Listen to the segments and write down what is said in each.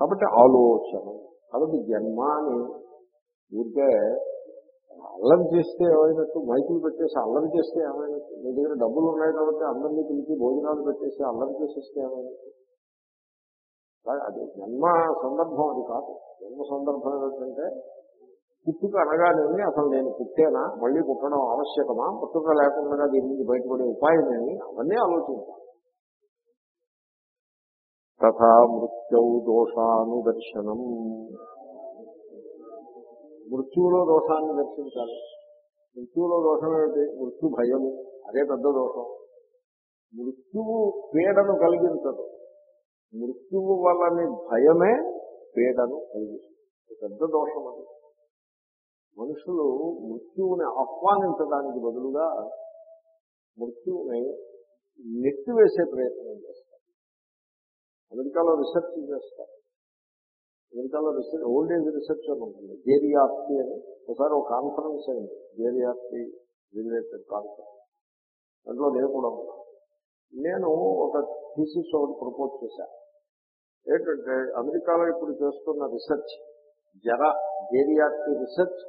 కాబట్టి ఆలోచన. కాబట్టి జన్మ అని ఊరికే అల్లరి చేస్తే ఏమైనట్టు మైకులు పెట్టేసి అల్లరి చేస్తే ఏమైనట్టు మీ దగ్గర డబ్బులు ఉన్నాయి కాబట్టి అందరినీ పిలిచి భోజనాలు పెట్టేసి అల్లరి చేసేస్తే ఏమైనట్టు? అది జన్మ సందర్భం అది కాదు. జన్మ సందర్భం ఏంటంటే పుట్టుక అనగానేమి అసలు నేను పుట్టేనా? మళ్ళీ పుట్టడం ఆవశ్యకమా? పుట్టుక లేకుండా దీని నుంచి బయటపడే ఉపాయమేమి అవన్నీ ఆలోచించాలి. తథా మృత్యౌ దోషానుదర్శనం. మృత్యువులో దోషాన్ని దర్శించాలి. మృత్యువులో దోషం ఏమిటి? మృత్యు భయము. అదే పెద్ద దోషం. మృత్యువు పీడను కలిగించదు. మృత్యువు వల్లని భయమే పీడను కలిగిస్తుంది. పెద్ద దోషం అది. మనుషులు మృత్యువుని ఆహ్వానించడానికి బదులుగా మృత్యువుని నెట్టివేసే ప్రయత్నం చేస్తారు. అమెరికాలో రీసెర్చ్ చేస్తారు. అమెరికాలో రీసెర్చ్ ఓల్డ్ ఏజ్ రీసెర్చ్ అని ఉంటుంది. జేరియాప్తి అని. ఒకసారి ఒక కాన్ఫరెన్స్ అయింది. జేరియాప్తి రిలేటెడ్ కాన్ఫరెన్స్ దాంట్లో నేను కూడా ఉన్నాను. నేను ఒక థీసిస్ ఒకటి ప్రపోజ్ చేశాను ఏంటంటే అమెరికాలో ఇప్పుడు చేస్తున్న రీసెర్చ్ జర జేరియాప్తి research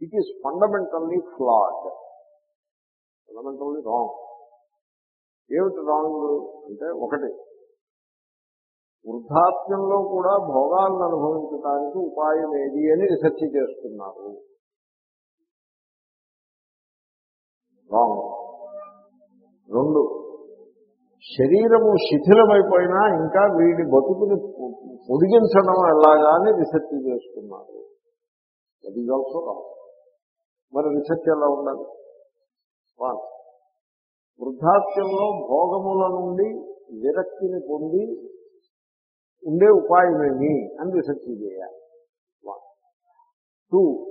it is fundamentally flawed fundamentally wrong ఏమిటి రాంగ్ అంటే ఒకటి వృద్ధాప్యంలో కూడా భోగాలను అనుభవించడానికి ఉపాయం ఏది అని రీసెర్చ్ చేస్తున్నారు. రాంగ్ రెండు. శరీరము శిథిలమైపోయినా ఇంకా వీడి బతుకుని పొడిగించడం ఎలాగా అని రీసెర్చ్ చేస్తున్నారు. అది ఆల్సో రాంగ్ మరి రీసెర్చ్ ఎలా ఉండాలి? వన్ వృద్ధాప్యంలో భోగముల నుండి విరక్తిని పొంది ఉండే ఉపాయమేమి అని రీసెర్చ్ చేయాలి. టూ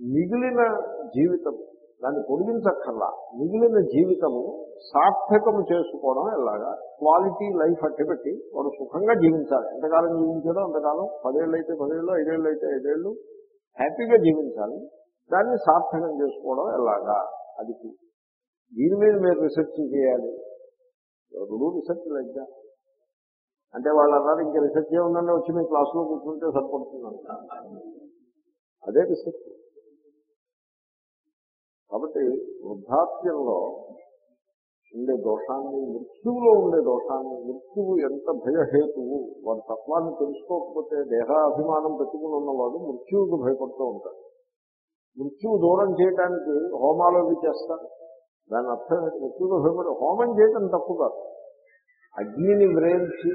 మిగిలిన జీవితము దాన్ని పొడిగించక్కర్లా. మిగిలిన జీవితము సార్థకము చేసుకోవడం ఎలాగా? క్వాలిటీ లైఫ్ అట్టి పెట్టి వాడు సుఖంగా జీవించాలి. ఎంతకాలం జీవించాడో అంతకాలం? పదేళ్ళు అయితే పదేళ్ళు ఐదేళ్ళు అయితే ఐదేళ్ళు హ్యాపీగా జీవించాలి. దాన్ని సార్థకం చేసుకోవడం ఎలాగా? అది. దీని మీద మీరు రీసెర్చ్ చేయాలి. ఎవరు రీసెర్చ్ లేదా అంటే వాళ్ళు అన్నారు ఇంకా రీసెర్చ్ ఏముందంటే వచ్చి మీ క్లాసులో కూర్చుంటే సరిపడుతుందంట అదే రీసెర్చ్ కాబట్టి వృద్ధాప్యంలో ఉండే దోషాన్ని మృత్యువులో ఉండే దోషాన్ని మృత్యువు ఎంత భయహేతువు వాడి తత్వాన్ని తెలుసుకోకపోతే దేహాభిమానం పెట్టుకుని ఉన్నవాడు మృత్యువుకు భయపడుతూ ఉంటాడు. మృత్యువు దూరం చేయడానికి హోమాలు చేస్తారు. దాని అర్థం ఏంటి? మృత్యువుకు భయపడి హోమం చేయటం తప్పు కాదు. అగ్నిని వ్రేల్చి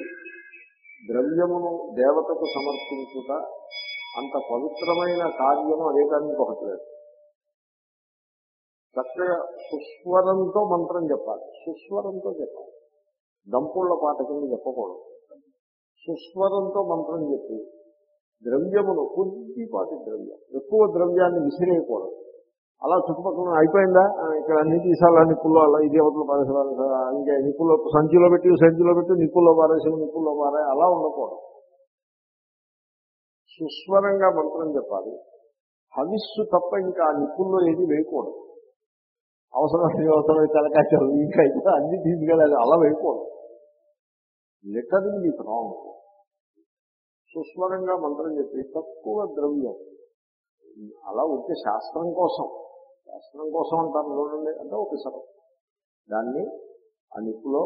ద్రవ్యమును దేవతకు సమర్పించుట అంత పవిత్రమైన కార్యము అదే కానీ ఇంకొకటి లేదు. చక్కగా సుస్వరంతో మంత్రం చెప్పాలి. సుస్వరంతో చెప్పాలి. దంపుళ్ళ పాట కింద చెప్పకూడదు. సుస్వరంతో మంత్రం చెప్పి ద్రవ్యమును కొద్దిపాటి ద్రవ్యం ఎక్కువ ద్రవ్యాన్ని విసిరేయకూడదు. అలా చుట్టుపక్కల అయిపోయిందా? ఇక్కడ అన్ని తీసాలా నిప్పుల్లో అలా ఇది అవతల పారేసేవారు ఇంకా నిప్పుల్లో సంచిలో పెట్టి సంచిలో పెట్టి నిప్పుల్లో పారేసి నిప్పుల్లో పారే అలా ఉండకూడదు. సుస్వరంగా మంత్రం చెప్పాలి. హవిస్సు తప్ప ఇంకా ఆ నిప్పుల్లో ఏది వేయకూడదు. అవసరం అవసరం తలకాయ ఇంకా అయితే అన్ని తీసుకెళ్ళాలి అలా వేయకూడదు. లిటరింగ్ ఇది రాంగ్. సుస్వరంగా మంత్రం చెప్పి తక్కువ ద్రవ్యం. అలా ఉంటే శాస్త్రం కోసం. శాస్త్రం కోసం అంటారు చూడండి అంటే ఒక సరం దాన్ని ఆ నిప్పులో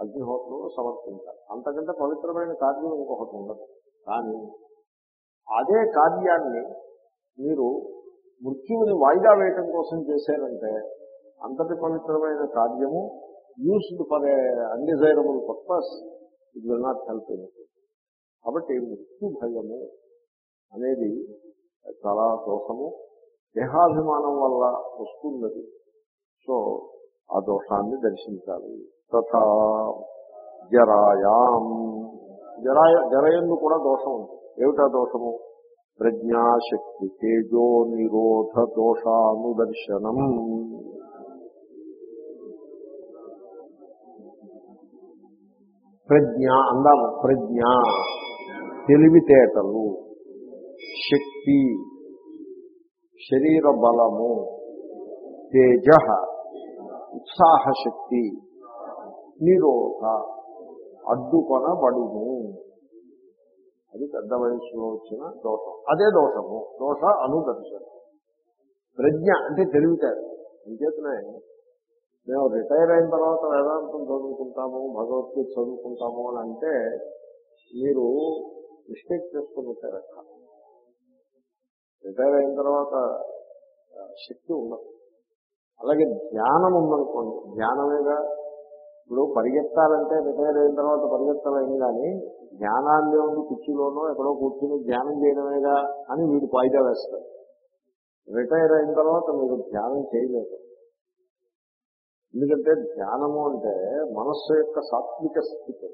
అగ్నిహోత్రంలో సమర్పించాలి. అంతకంటే పవిత్రమైన కార్యం ఇంకొకటి ఉండదు. కానీ అదే కార్యాన్ని మీరు మృత్యువుని వాయిదా వేయటం కోసం చేశారంటే అంతటి పవిత్రమైన కార్యము used for a undesirable purpose it will not help కాబట్టి మృత్యు భయము అనేది చాలా దోషము. దేహాభిమానం వల్ల వస్తున్నది. సో ఆ దోషాన్ని దర్శించాలి. తథా జరాయాం. జరాయ జరయందు కూడా దోషం ఏమిటా దోషము? ప్రజ్ఞాశక్తి తేజో నిరోధ దోషానుదర్శనం. ప్రజ్ఞ అందాము. ప్రజ్ఞ. తెలివితేటలు. శక్తి. శరీర బలము తేజ ఉత్సాహ శక్తి నిరోధ అడ్డుకొనబడును. పెద్ద వయసులో వచ్చిన దోషం. అదే దోషము. దోష అనుదర్శనం. ప్రజ్ఞ అంటే తెలివితేట అంచేతనే మేము రిటైర్ అయిన తర్వాత వేదాంతం చదువుకుంటాము భగవద్గీత చదువుకుంటాము అని అంటే మీరు మిస్టేక్ చేసుకుంటారక్క రిటైర్ అయిన తర్వాత శక్తి ఉండదు. అలాగే ధ్యానం ఉందనుకోండి. ధ్యానమేగా ఇప్పుడు పరిగెత్తాలంటే రిటైర్ అయిన తర్వాత పరిగెత్తాలని కానీ ధ్యానాన్ని ఉండి కుర్చీలోనో ఎక్కడో కూర్చుని ధ్యానం చేయడమేగా అని వీడు వాయిదా వేస్తారు రిటైర్ అయిన తర్వాత మీరు ధ్యానం చేయలేదు ఎందుకంటే ధ్యానము అంటే మనస్సు యొక్క సాత్విక స్థితి.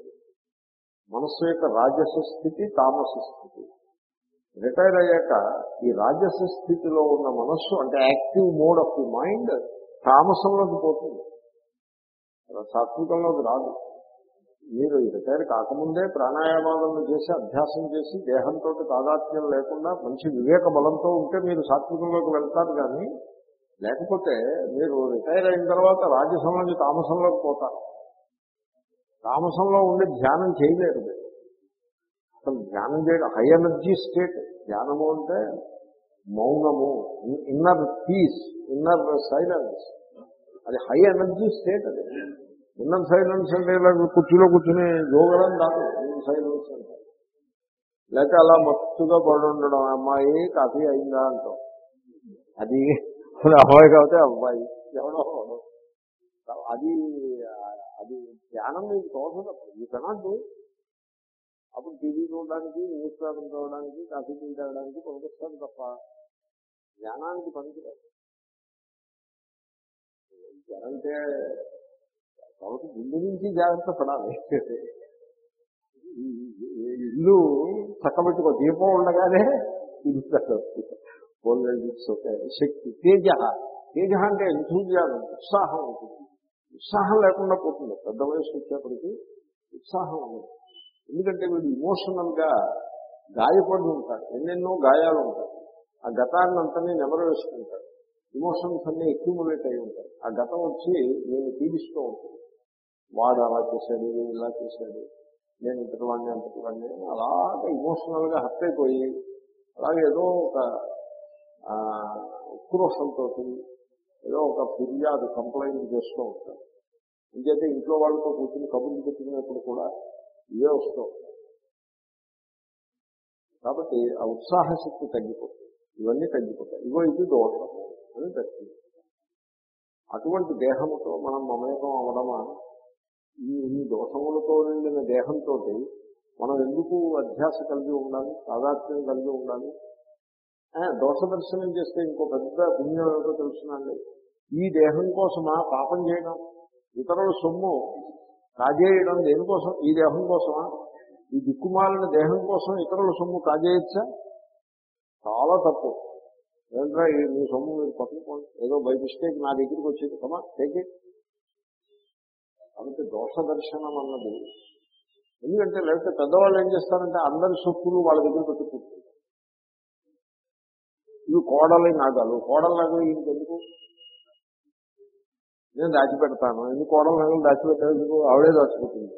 మనస్సు యొక్క రాజస స్థితి తామస స్థితి. రిటైర్ అయ్యాక ఈ రాజస స్థితిలో ఉన్న మనస్సు అంటే active mode of the mind తామసంలోకి పోతుంది. సాత్వికంలోకి రాదు. మీరు రిటైర్ కాకముందే ప్రాణాయామాలను చేసి అభ్యాసం చేసి దేహంతో తాదాత్మ్యం లేకుండా మంచి వివేక బలంతో ఉంటే మీరు సాత్వికంలోకి వెళ్తారు కానీ లేకపోతే మీరు రిటైర్ అయిన తర్వాత రాజసంలోకి తామసంలోకి పోతారు. తామసంలో ఉండి ధ్యానం చేయలేరు మీరు. అసలు ధ్యానం చేయడం హై ఎనర్జీ స్టేట్ ధ్యానము అంటే మౌనము ఇన్నర్ పీస్ ఇన్నర్ సైలెన్స్ అది హై ఎనర్జీ స్టేట్ అది. ఇన్నర్ సైలెన్స్ అంటే ఇలా కుర్చీలో కూర్చుని యోగడం కాదు. ఇన్నర్ సైలెన్స్ అంటే. లేక అలా మత్తుగా పడి ఉండడం అమ్మాయి కాఫీ అయిందా? అంటాం. అది అమ్మాయి కాబట్టి అబ్బాయి. ఎవడో అది అది ధ్యానం మీకు తోచదు. ఈ కనాడు అప్పుడు టీవీ చూడడానికి న్యూస్ పేపర్ చదవడానికి కాఫీ టీ తాగడానికి పనికొస్తాడు తప్ప జ్ఞానానికి పనికిరాదు. అంటే కాబట్టి ముందు నుంచి జాగ్రత్త పడాలి. ఇల్లు చక్కబెట్టుకో దీపం ఉండగానే ఇల్లు శక్తి తేజ. తేజ అంటే ఎంతూజియాజం ఉత్సాహం ఉంటుంది. ఉత్సాహం లేకుండా పోతుంది. పెద్ద వయసు వచ్చేప్పటికి ఉత్సాహం ఉండదు. ఎందుకంటే వీడు ఇమోషనల్గా గాయపడి ఉంటాడు. ఎన్నెన్నో గాయాలు ఉంటాయి. ఆ గతాన్ని అంతనే నెమరు వేసుకుంటాడు ఇమోషన్స్ అన్ని అక్యూములేట్ అయి ఉంటాయి. ఆ గతం వచ్చి నేను పీడిస్తూ ఉంటుంది వాడు అలా చేశాడు నేను ఇలా చేశాడు నేను ఇంతటి వాడిని అంతటి వాడిని అలాగే ఇమోషనల్గా హర్ట్ అయిపోయి అలాగే ఏదో ఒక ఉక్రోషంతో ఏదో ఒక ఫిర్యాదు కంప్లైంట్ చేస్తూ ఉంటాడు. ఇంకైతే ఇంట్లో వాళ్ళతో కూర్చుని కబుర్లు పెట్టినప్పుడు కూడా ఇవే వస్తూ ఉంటాయి కాబట్టి ఆ ఉత్సాహ శక్తి తగ్గిపోతుంది. ఇవన్నీ తగ్గిపోతాయి. ఇగో ఇది దోషము అని తగ్గి అటువంటి దేహముతో మనం మమేకం అవడమా ఈ ఈ దోషములతో నిండిన దేహంతో మనం ఎందుకు అధ్యాస కలిగి ఉండాలి? సాదాత్మ్యం కలిగి ఉండాలి? ఆ, దోష దర్శనం చేస్తే ఇంకో పెద్ద పుణ్యం ఏమిటో తెలుసునండి ఈ దేహం కోసమా పాపం చేయడం? ఇతరుల సొమ్ము కాజేయడం దేనికోసం ఈ దేహం కోసమా? ఈ దిక్కుమాలిన దేహం కోసం ఇతరుల సొమ్ము కాజేయచ్చా? చాలా తప్పు. ఏంట్రా ఈ మీ సొమ్ము మీరు పట్టుకోండి ఏదో బై మిస్టేక్ నా దగ్గరికి వచ్చేది. కమా టేక్ ఇట్ కాబట్టి దోష దర్శనం అన్నది. ఎందుకంటే లేకపోతే పెద్దవాళ్ళు ఏం చేస్తారంటే అందరి సొత్తులు వాళ్ళ దగ్గర పెట్టి కూర్చుంటారు. ఇవి కోడలి నాగాలు కోడల నాగలు ఇంకెందుకు నేను దాచిపెడతాను. ఎందుకు కోడలు నగలు దాచిపెట్టేందుకు ఆవిడే దాచిపెట్టింది.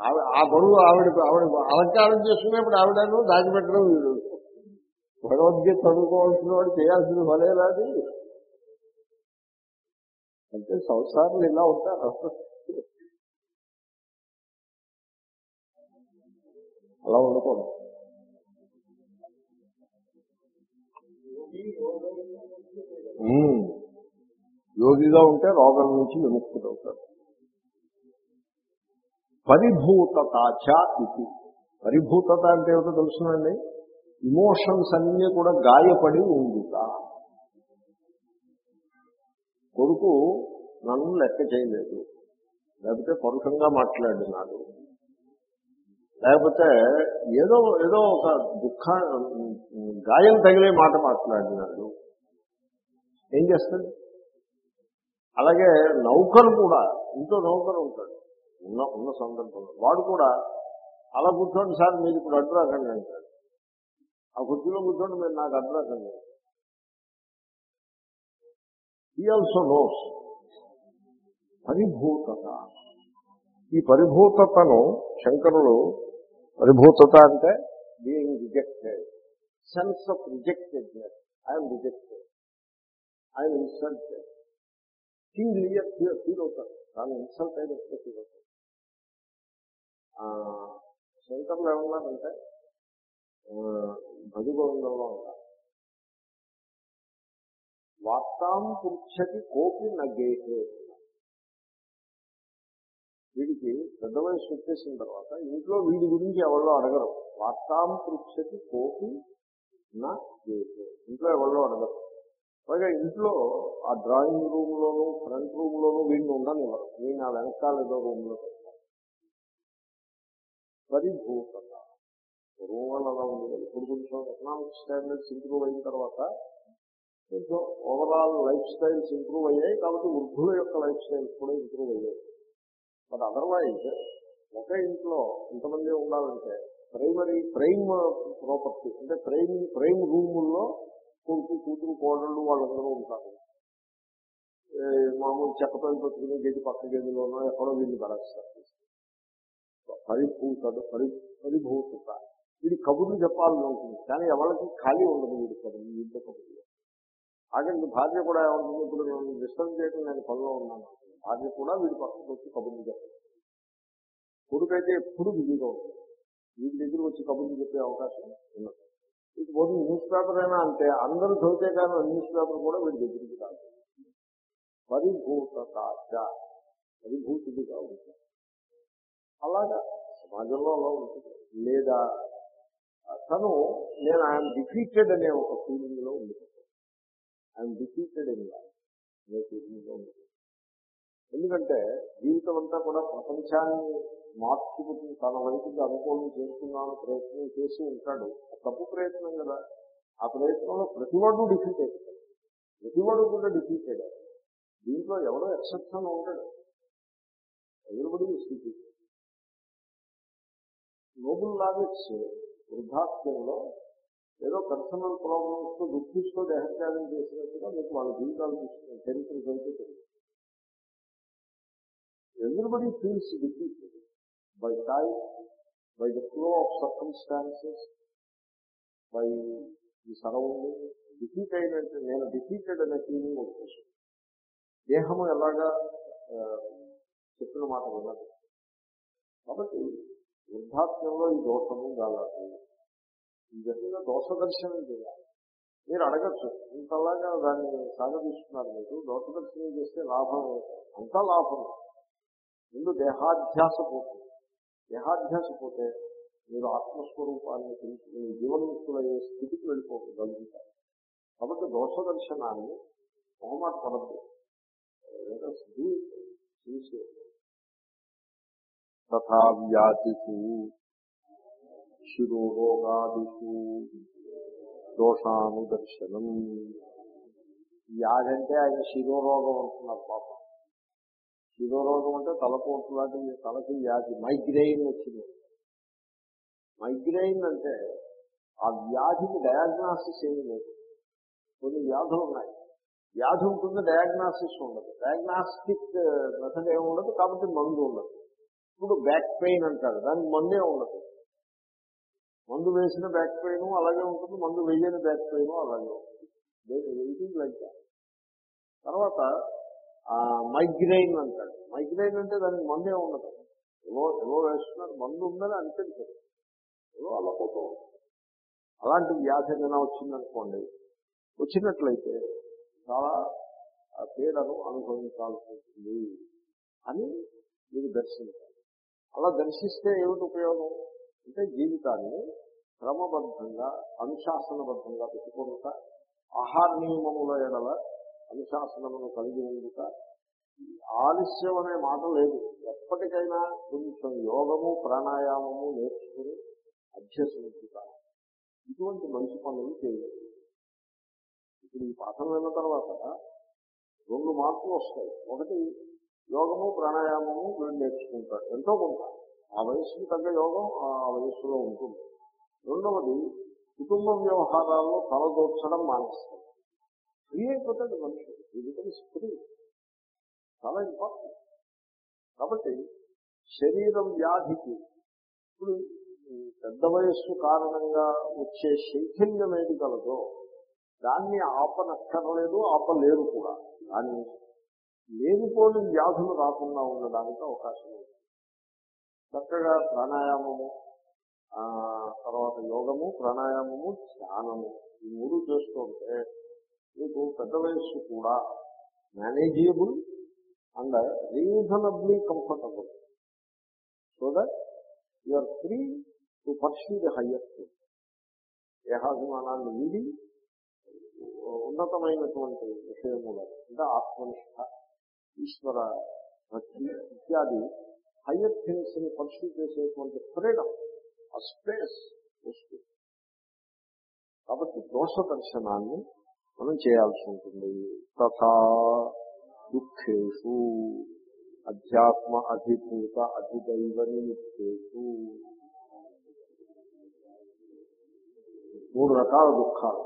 ఆవిడ ఆ బరువు ఆవిడ ఆవిడ అలంకారం చేసుకునేప్పుడు ఆవిడను దాచిపెట్టడం వీడు. భగవద్గీత చదువుకోవాల్సిన వాడు చేయాల్సిన పనేలాది అంటే సంసారాలు ఇలా ఉంటారు. అలా ఉండకూడదు. ఉమ్. యోగిగా ఉంటే రోగం నుంచి విముక్తుడవుతాడు. పరిభూతతాచ ఇది. పరిభూతత అంటే ఏమిటో తెలుసునండి? ఇమోషన్స్ అన్నీ కూడా గాయపడి ఉందిట కొడుకు నన్ను లెక్క చేయలేదు. లేకపోతే పరుషంగా మాట్లాడినాడు. లేకపోతే ఏదో ఏదో ఒక దుఃఖ గాయం తగిలే మాట మాట్లాడినాడు. ఏం చేస్తాడు? అలాగే నౌకరు కూడా ఇంట్లో నౌకరు ఉంటాడు. ఉన్న ఉన్న సందర్భంలో. వాడు కూడా అలా కూర్చోండి సార్ మీరు ఇప్పుడు అడ్డు రాకండి అంటాడు. ఆ కుర్చీలో కూర్చోండి మీరు నాకు అడ్డు రాకండి ఆల్సో నోస్ పరిభూతత. ఈ పరిభూతతను శంకరులు పరిభూతత అంటే being rejected sense of rejectedness I'm rejected I'm insulted king feel అవుతారు తాను ఇన్సల్ట్ అయినట్టుగా ఫీల్ అవుతారు శంకర్లు ఏమన్నారంటే భజగోవిందంలో ఉన్నారు వార్తాం పృచ్చతి కోపి నగేహే వీడికి పెద్ద వయసు వచ్చేసిన తర్వాత ఇంట్లో వీడి గురించి ఎవరో అడగరు. వార్తాం పృచ్చతి కోపి నా గేహే ఇంట్లో ఎవరో అడగరు. పైగా ఇంట్లో ఆ డ్రాయింగ్ రూమ్ లోను ఫ్రంట్ రూమ్ లోను వీడిని ఉండనివ్వరు. వీడిని ఆ వెనకాల ఏదో రూమ్లో పెడతారు రూమ్ పూర్వం అలా ఉంది. ఇప్పుడు కొంచెం ఎకనామిక్ స్టాండర్డ్స్ ఇంప్రూవ్ అయిన తర్వాత కొంచెం ఓవరాల్ లైఫ్ స్టైల్స్ ఇంప్రూవ్ అయ్యాయి. కాబట్టి వృద్ధుల యొక్క లైఫ్ స్టైల్స్ కూడా ఇంప్రూవ్ అయ్యాయి. బట్ అదర్వైజ్ ఒకే ఇంట్లో ఇంతమంది ఉండాలంటే ప్రైమరీ ప్రైమ్ ప్రాపర్టీ అంటే ప్రైమ్ ప్రైమ్ రూముల్లో కొడుకు కూతురు కోడళ్ళు వాళ్ళందరూ ఉంటారు. మామూలు చెక్కపల్లి పట్టుకునే గేది పక్క గేదిలోనో ఎక్కడో వీళ్ళు పడేస్తారు పరిభూత పరి పరిభూత వీడి కబుర్లు చెప్పాలని ఉంటుంది కానీ ఎవరికి ఖాళీ ఉండదు వీడి కబుర్లు వీళ్ళ కబుర్లు. ఆఖరికి భార్య కూడా ఏమంటుంది ఇప్పుడు నేను డిస్టర్బ్ చేయడం నేను పనిలో ఉన్నాను. భార్య కూడా వీడి పక్కకు వచ్చి కబుర్లు చెప్తాను కొడుకైతే ఎప్పుడు బిజీగా ఉంటుంది వీడి దగ్గర వచ్చి కబుర్లు చెప్పే అవకాశం ఉన్నది. ఇది పోతే న్యూస్ పేపర్ అయినా అంటే అందరూ చదివితే కానీ న్యూస్ పేపర్ కూడా వీడి దగ్గరికి రాదు. పరిభూత పరిభూతిగా ఉంటుంది అలాగా సమాజంలో అలా ఉంటుంది. లేదా తను నేను ఐఎమ్ డిఫీటెడ్ అనే ఒక ఫీలింగ్లో ఉండిపోతాను. ఐఎమ్ డిఫీటెడ్ అని అనే ఫీలింగ్లో ఉండిపోతాను. ఎందుకంటే జీవితం అంతా కూడా ప్రపంచాన్ని మార్చుకుని తన వైపుకి అనుకూలం చేసుకున్నాను ప్రయత్నం చేసి ఉంటాడు. తప్పు ప్రయత్నం కదా. ఆ ప్రయత్నంలో ప్రతివాడు డిఫీట్ అవుతాడు ప్రతివాడు కూడా డిఫీటెడ్ దీంట్లో ఎవరో ఎక్సెప్షన్ ఉంటాడు ఎవరిబడి స్థితి నోబుల్ లాజిక్స్ వృద్ధాప్యంలో ఏదో పర్సనల్ ప్రాబ్లమ్స్తో దుఃఖిస్తూ దేహత్యాగం చేసినట్టుగా మీకు వాళ్ళ జీవితాలు చూస్తున్నారు చరిత్ర జరుగుతుంది everybody feels defeated by time by the flow of circumstances by ఈ సరౌండింగ్ డిఫీట్ అయినట్టు నేను డిఫీటెడ్ అనే ఫీలింగ్ వచ్చేసింది దేహము ఎలాగా చెప్పిన మాట విన్నది కాబట్టి వృద్ధాప్యంలో ఈ దోషము గాలాదు. ఈ విధంగా దోష దర్శనం చేయాలి. మీరు అడగచ్చు ఇంతలాగా దాన్ని సాగదీస్తున్నారు మీరు దోష దర్శనం చేస్తే లాభం అంతా లాభం ముందు దేహాధ్యాస పోతుంది. దేహాధ్యాస పోతే మీరు ఆత్మస్వరూపాన్ని తెలుసుకుని జీవన్ముక్తులయ్యే స్థితికి వెళ్ళిపోగలుగుతారు కాబట్టి దోష దర్శనాన్ని మొహమాట పడద్దు. తథా వ్యాధిషు శిరోరోగాదిషు దోషానుదర్శనం. వ్యాధి అంటే ఆయన శిరోరోగం అంటున్నారు పాపం. శిరోరోగం అంటే తలపోటు లాంటి తలకి వ్యాధి మైగ్రెయిన్ వచ్చింది. మైగ్రెయిన్ అంటే ఆ వ్యాధికి డయాగ్నాసిస్ ఏమీ లేదు. కొన్ని వ్యాధులు ఉన్నాయి. వ్యాధి ఉంటుంది డయాగ్నాసిస్ ఉండదు. డయాగ్నాస్టిక్ మెథడ్ ఏమి ఉండదు కాబట్టి మందు ఉండదు. ఇప్పుడు బ్యాక్ పెయిన్ అంటారు దానికి మందే ఉండదు. మందు వేసిన బ్యాక్ పెయిన్ అలాగే ఉంటుంది మందు వేయని బ్యాక్ పెయిన్ అలాగే ఉంటుంది. లైక్ తర్వాత మైగ్రెయిన్ అంటాడు. మైగ్రెయిన్ అంటే దానికి మందే ఉండదు. ఏవో ఏవో వేస్తున్నారు మందు ఉందని అనిపించదు. ఏవో అలా పోతూ అలాంటి వ్యాధి ఏదైనా వచ్చిందనుకోండి వచ్చినట్లయితే చాలా ఆ పీడను అనుభవించాల్సి ఉంటుంది అని మీరు దర్శించాలి. అలా దర్శిస్తే ఏమిటి ఉపయోగం? అంటే జీవితాన్ని క్రమబద్ధంగా అనుశాసనబద్ధంగా పెట్టుకుంటా ఆహార నియమముల ఎడల అనుశాసనమును కలిగి ఉండుట ఆలస్యం అనే మాట లేదు. ఎప్పటికైనా కొంచెం యోగము ప్రాణాయామము నేర్చుకుని అభ్యసించుట. ఇటువంటి మంచి పనులు చేయలేదు. ఇప్పుడు ఈ పాఠం విన్న తర్వాత రెండు మార్పులు వస్తాయి. ఒకటి యోగము ప్రాణాయామము వీళ్ళు నేర్చుకుంటారు. ఎంతో కొంత. ఆ వయసుకి తగ్గ యోగం ఆ వయస్సులో ఉంటుంది. రెండవది కుటుంబ వ్యవహారాల్లో తలదోర్చడం మానేస్తుంది ఫ్రీ అయిపోతాడు మనుషుడు ఇది ఫ్రీ చాలా ఇంపార్టెంట్ కాబట్టి శరీరం వ్యాధికి ఇప్పుడు పెద్ద వయస్సు కారణంగా వచ్చే శైథిల్యం ఏది కలదో దాన్ని ఆపనక్కర్లేదు ఆపలేరు కూడా. కానీ లేనిపోని వ్యాధులు రాకుండా ఉండడానికి అవకాశం ఉంది. చక్కగా ప్రాణాయామము తర్వాత యోగము ప్రాణాయామము ధ్యానము ఈ మూడు చేస్తుంటే మీకు పెద్ద వయస్సు కూడా manageable and reasonably comfortable so that you are free to pursue the highest దేహాభిమానాన్ని వీడి ఉన్నతమైనటువంటి విషయములను అంటే ఆత్మనిష్ట ఈశ్వర భక్తి ఇత్యాది హయ్యర్ థింగ్స్ని పర్సూ చేసేటువంటి ఫ్రీడమ్ ఆ స్పేస్ వస్తుంది కాబట్టి దోష దర్శనాన్ని మనం చేయాల్సి ఉంటుంది. తథా దుఃఖేషు అధ్యాత్మ అధిభూత అధిదైవ నిమిత్తేషు. మూడు రకాల దుఃఖాలు.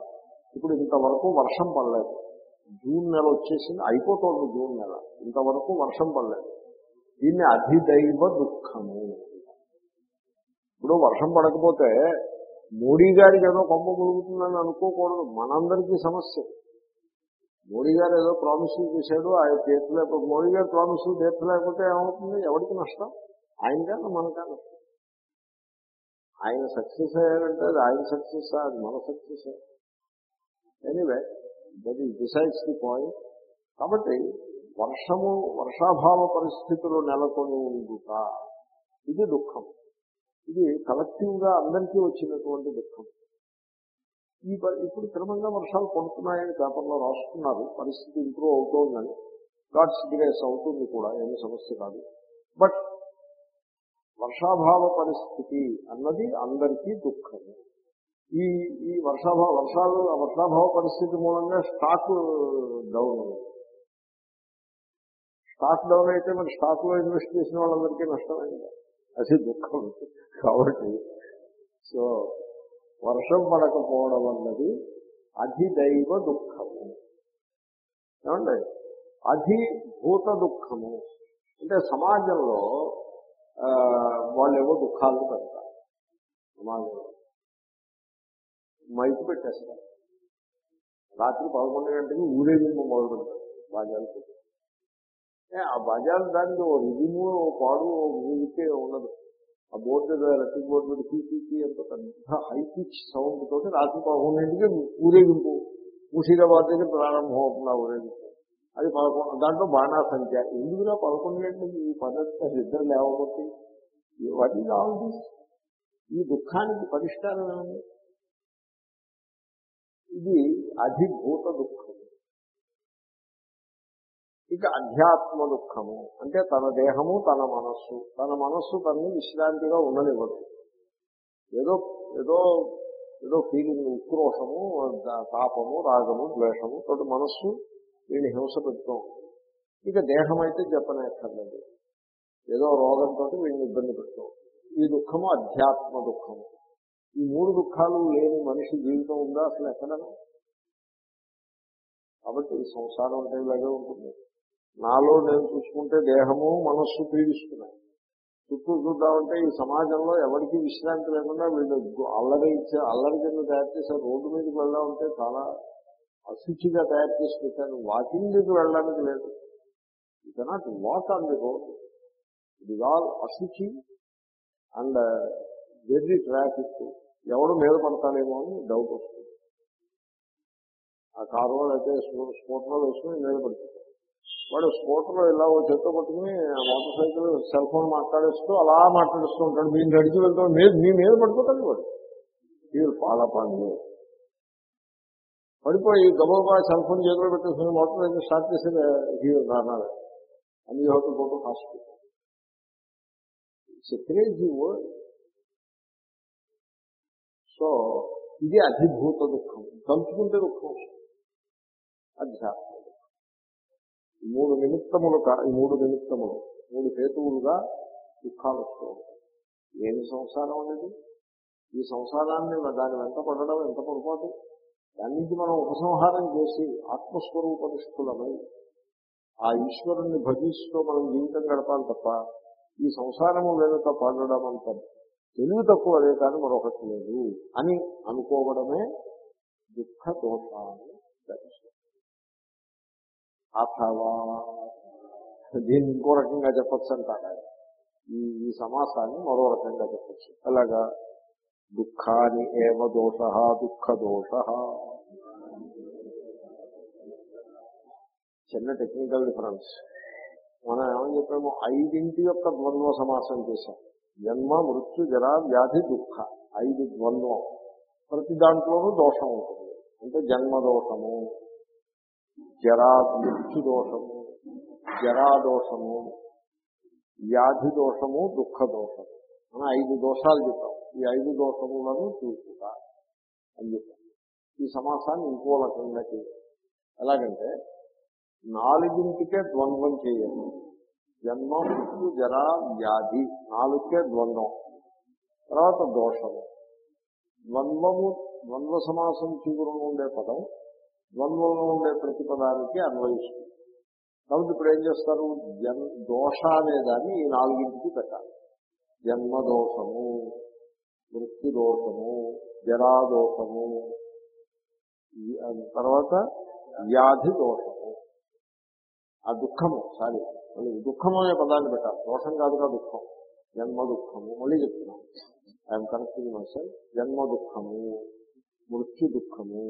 ఇప్పుడు ఇంతవరకు వర్షం పడలేదు. జూన్ నెల వచ్చేసింది అయిపోతుంది జూన్ నెల. ఇంతవరకు వర్షం పడలేదు. దీన్ని అధిదైవ దుఃఖము. ఇప్పుడు వర్షం పడకపోతే మోడీ గారికి ఏదో కొమ్మ మురుగుతుందని అనుకోకూడదు. మనందరికీ సమస్య. మోడీ గారు ఏదో ప్రామిసులు చేశాడు ఆయన తీర్చలేకపోతే మోడీ గారు ప్రామిసులు తీర్చలేకపోతే ఏమవుతుంది? ఎవరికి నష్టం? ఆయనకన్నా మనకా నష్టం ఆయన సక్సెస్ అయ్యారంటే అది ఆయన సక్సెస్ అది మన success anyway that is decides the point కాబట్టి వర్షము వర్షాభావ పరిస్థితులు నెలకొని ఉండుట ఇది దుఃఖం. ఇది కలెక్టివ్గా అందరికీ వచ్చినటువంటి దుఃఖం. ఈ ఇప్పుడు క్రమంగా వర్షాలు పడుతున్నాయని పేపర్లో రాస్తున్నారు. పరిస్థితి ఇంప్రూవ్ అవుతోందని. గాడ్స్ గ్రేస్ అవుతుంది కూడా ఏమి సమస్య కాదు. బట్ వర్షాభావ పరిస్థితి అన్నది అందరికీ దుఃఖము ఈ ఈ వర్షాభావ వర్షాలు వర్షాభావ పరిస్థితి మూలంగా స్టాక్ డౌన్ స్టాక్ డౌన్ అయితే మరి స్టాక్లో ఇన్వెస్ట్ చేసిన వాళ్ళందరికీ నష్టమైంది అది దుఃఖం. కాబట్టి సో వర్షం పడకపోవడం అన్నది అధిదైవ దుఃఖము. ఏమండి? అధిభూత దుఃఖము. అంటే సమాజంలో ఆ, వాళ్ళు ఏవో దుఃఖాలను పెడతారు. సమాజంలో. మైకు పెట్టేస్తారు. రాత్రి పదకొండు గంటకి ఊరేగింపు మొదలు పెడతారు బాజాలు ఆ బజార్ దానికి ఓ రిజిము ఓ పాడు ఓ మ్యూజికే ఉండదు. ఆ బోర్డు ఎలక్ట్రిక్ బోర్డు మీద పీపీకి అంత పెద్ద హై పిచ్ సౌండ్ తోటి రాత్రి పదకొండింటికి ఊరేగింపు. ముషీరాబాద్ దగ్గర ప్రారంభం అవుతుంది ఆ ఊరేగింపు. అది పదకొండు దాంట్లో బాణా సంఖ్య. ఎందుకురా పదకొండు గంటలకి ఈ పద్ధతి నిద్ర లేవబట్టి? వాటి కావాలి ఈ దుఃఖానికి పరిష్కారం ఏముంది? ఇది అధిభూత దుఃఖం. ఇక అధ్యాత్మ దుఃఖము. అంటే తన దేహము తన మనస్సు. తన మనస్సు తనని విశ్రాంతిగా ఉండనివ్వదు. ఏదో ఏదో ఏదో ఫీలింగ్ ఉక్రోషము తాపము రాగము ద్వేషము తోటి మనస్సు వీడిని హింస పెడుతూ ఉంటుంది. ఇక దేహం అయితే చెప్పనేక్కర్లేదు. ఏదో రోగంతో వీడిని ఇబ్బంది పెడుతూ ఈ దుఃఖము అధ్యాత్మ దుఃఖము. ఈ మూడు దుఃఖాలు లేని మనిషి జీవితం ఉందా అసలు ఎక్కడ కాబట్టి ఈ సంసారం అంటే ఇలాగే ఉంటుంది. నాలో నేను చూసుకుంటే దేహము మనస్సు పీడిస్తున్నాయి. చుట్టూ చూద్దామంటే ఈ సమాజంలో ఎవరికి విశ్రాంతి లేకుండా వీళ్ళు అల్లరి ఇచ్చే అల్లరి కింద తయారు చేసే రోడ్డు మీదకి వెళ్దామంటే చాలా అశుచిగా తయారు చేసి పెట్టాను వాకింగ్కి వెళ్ళడానికి లేదు. You cannot walk on the road ఇది ఆల్ అశుచి అండ్ వెర్రీ ట్రాఫిక్ ఎవడు మీద పడతాడేమో అని డౌట్ వస్తుంది. ఆ కారు వాళ్ళు అయితే స్కూటర్ వేసుకుని మీద పడుతుంది వాడు స్కూటర్ ఇలా ఓ చేత్తో పట్టుకుని మోటార్ సైకిల్ సెల్ ఫోన్ మాట్లాడేస్తూ అలా మాట్లాడుస్తూ ఉంటాడు. మీరు నడిచి వెళ్తాడు మీరు మీ మీద పడిపోతాడు వాడు. మీరు పాలపాండి పడిపోయి గబోబా సెల్ ఫోన్ చేతిలో పెట్టేసుకుని మోటార్ సైకిల్ స్టార్ట్ చేసి hero రానాలి and hotel have hospital. It's crazy word. So ఇది అధిభూత దుఃఖం. తలుచుకుంటే దుఃఖం. అధ్యాత్మం మూడు నిమిత్తములు ఈ మూడు నిమిత్తములు మూడు హేతువులుగా దుఃఖాలు వస్తూ ఏమి సంసారం అనేది? ఈ సంసారాన్ని దాని వెంట పడడం ఎంత పొరపాటు? దాని నుంచి మనం ఉపసంహారం చేసి ఆత్మస్వరూప నిష్ఠులమై ఆ ఈశ్వరుణ్ణి భజిస్తూ మనం జీవితం గడపాలి తప్ప ఈ సంసారము వెనుక పడడం అంత తెలివి తక్కువదే కానీ మరొకటి లేదు అని అనుకోవడమే దుఃఖ దోషాన్ని దర్శనం అథవా దీన్ని ఇంకో రకంగా చెప్పచ్చు అంటారు. ఈ ఈ సమాసాన్ని మరో రకంగా చెప్పచ్చు. అలాగా దుఃఖాని ఏవ దోష దుఃఖ దోష. చిన్న టెక్నికల్ డిఫరెన్స్ మనం ఏమని చెప్పాము? ఐదింటి యొక్క ద్వంద్వ సమాసం చేశాం. జన్మ మృత్యు జర వ్యాధి దుఃఖ. ఐదు ద్వంద్వం. ప్రతి దాంట్లోనూ దోషం ఉంటుంది. అంటే జన్మ దోషము. జరా మృత్యు దోషము జరాదోషము వ్యాధి దోషము దుఃఖ దోషము అని ఐదు దోషాలు చెప్పాం. ఈ ఐదు దోషములను చూసుట అని చెప్పాం. ఈ సమాసాన్ని ఇంకో రకంగా చేయాలి. ఎలాగంటే నాలుగింటికే ద్వంద్వం చేయాలి. జన్మ మృత్యు జరా వ్యాధి నాలుగుకే ద్వంద్వం. తర్వాత దోషము. ద్వంద్వము ద్వంద్వ సమాసం చిగురులో ఉండే పదం ద్వంద్వంలో ఉండే ప్రతిపదానికి అన్వయిస్తుంది కాబట్టి ఇప్పుడు ఏం చేస్తారు? జన్ దోష అనేదాన్ని ఈ నాలుగింటికి పెట్టాలి. జన్మ దోషము దోషము జరాదోషము తర్వాత వ్యాధి దోషము ఆ దుఃఖము సారీ మళ్ళీ దుఃఖం అనే పదాన్ని పెట్టాలి. దోషం కాదుగా దుఃఖం. జన్మ దుఃఖము మళ్ళీ చెప్తున్నాను. ఐఎమ్ కనెక్టింగ్ మై సెల్ జన్మ దుఃఖము మృత్యు దుఃఖము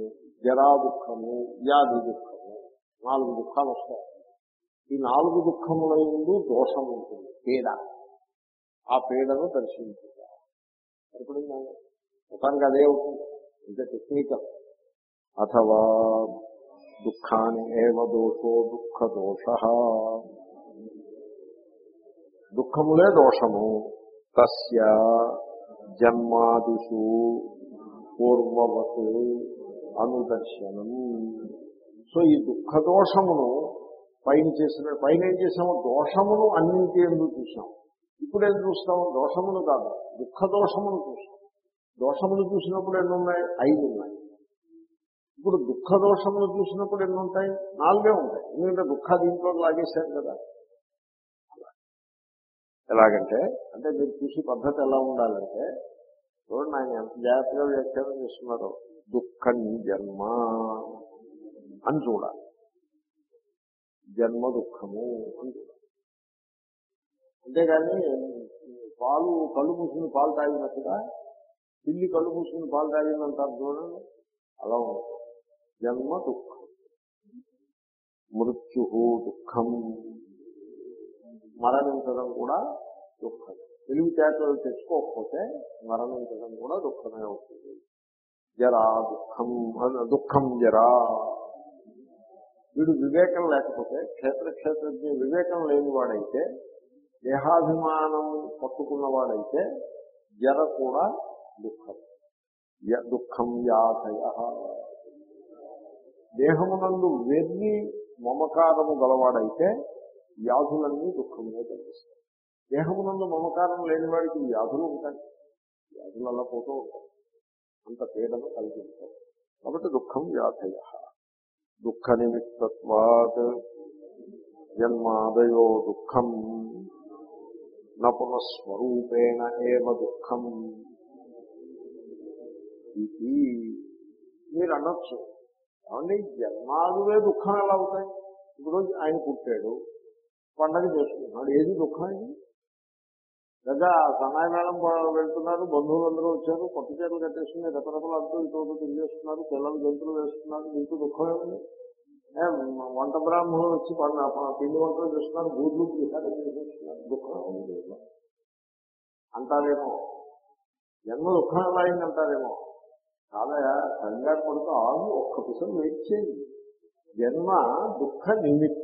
జరా దుఃఖము వ్యాధి దుఃఖము నాలుగు దుఃఖాలు వస్తాయి. ఈ నాలుగు దుఃఖముల ఎందు దోషం ఉంటుంది పీడ. ఆ పీడను దర్శించుట సరిపడిందా ముఖానికి అదే అవుతుంది ఇంత టెక్నికల్. అథవా దుఃఖాన్ని ఏవ దోషో దుఃఖ దోష. దుఃఖములే దోషము. తస్య జన్మాదిషు పూర్వవతు అనుదర్శనం. సో ఈ దుఃఖ దోషమును పైన చేసిన పైన ఏం చేసాము దోషమును అన్నింటి ఎందుకు చూసాం ఇప్పుడు ఏం చూస్తాం దోషమును కాదు దుఃఖ దోషమును చూస్తాం దోషమును చూసినప్పుడు ఎన్ని ఉన్నాయి ఐదు ఉన్నాయి. ఇప్పుడు దుఃఖ దోషములు చూసినప్పుడు ఎన్ని ఉంటాయి నాలుగే ఉంటాయి. ఎందుకంటే దుఃఖ దీంట్లో లాగేశారు కదా. ఎలాగంటే అంటే మీరు చూసి పద్ధతి ఎలా ఉండాలంటే చూడండి ఆయన ఎంత జాగ్రత్తగా వ్యాఖ్యానం చేస్తున్నారు. దుఃఖం జన్మ అని చూడాలి. జన్మ దుఃఖము అని చూడాలి. అంతేగాని పాలు కళ్ళు మూసుకుని పాలు తాగినట్టుగా పిల్లి కళ్ళు మూసుకుని పాలు తాగినంత చూడండి అలా ఉంటుంది. జన్మ దుఃఖం. మృత్యు దుఃఖం. మరణించడం కూడా దుఃఖం తెలివితేటలు తెచ్చుకోకపోతే మరణించడం కూడా దుఃఖమే అవుతుంది. జరా దుఃఖం దుఃఖం జరా. వీడు వివేకం లేకపోతే క్షేత్ర క్షేత్రజ్ఞ వివేకం లేనివాడైతే దేహాభిమానం పట్టుకున్నవాడైతే జర కూడా దుఃఖం. య- దుఃఖం యాతయ. దేహమునందు వెర్రి మమకారము గలవాడైతే వ్యాధులన్నీ దుఃఖంగా కలిగిస్తాయి దేహమునందు మమకారం లేనివాడికి వ్యాధులు ఉంటాయి. వ్యాధులు అలా పోతూ ఉంటాయి. అంత పీడను కలిగిస్తాయి కాబట్టి దుఃఖం వ్యాధయ. దుఃఖ నిమిత్తత్వాత్ జన్మాదయో దుఃఖం నపునస్వరూపేణ ఏవ దుఃఖం. ఇది మీరు అనొచ్చు. కాబట్టి జన్మాదులే దుఃఖం ఎలా అవుతాయి? ఇప్పుడు ఆయన పుట్టాడు పండగ చేసుకున్నాడు ఏది దుఃఖం ఇది? లేదా సన్నాయి మేళం వెళ్తున్నారు బంధువులందరూ వచ్చారు కొత్త చీరలు కట్టేసుకుని రకరకాల అంటూ ఇటు తిరిగేస్తున్నారు పిల్లలు గంతులు వేస్తున్నారు మీకు దుఃఖం ఏముంది? వంట బ్రాహ్మణులు వచ్చి పిండి వంటలు చేస్తున్నారు బూర్లు విహారం చేసేస్తున్నారు దుఃఖం ఏముంది అంటారేమో. జన్మ దుఃఖం ఎలా అయింది అంటారేమో. కాదయా కంగారు పడుతూ ఆగు ఒక్క పిసం వెయిట్ చేయండి జన్మ దుఃఖ నిమిత్తం.